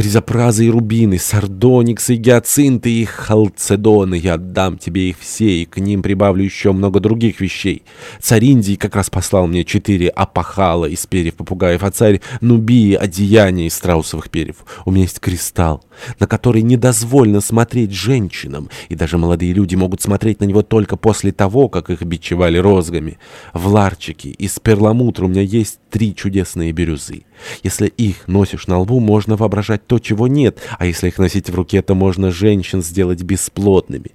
хризопразы и рубины, сардониксы и гиацинты и халцедоны. Я отдам тебе их все, и к ним прибавлю еще много других вещей. Царь Индии как раз послал мне четыре апахала из перьев попугаев, а царь Нубии — одеяния из страусовых перьев. У меня есть кристалл, на который недозволено смотреть женщинам, и даже молодые люди могут смотреть на него только после того, как их бичевали розгами. В ларчике из перламутра у меня есть три чудесные бирюзы. Если их носишь на лбу, можно воображать то, чего нет, а если их носить в руке, то можно женщин сделать бесплодными.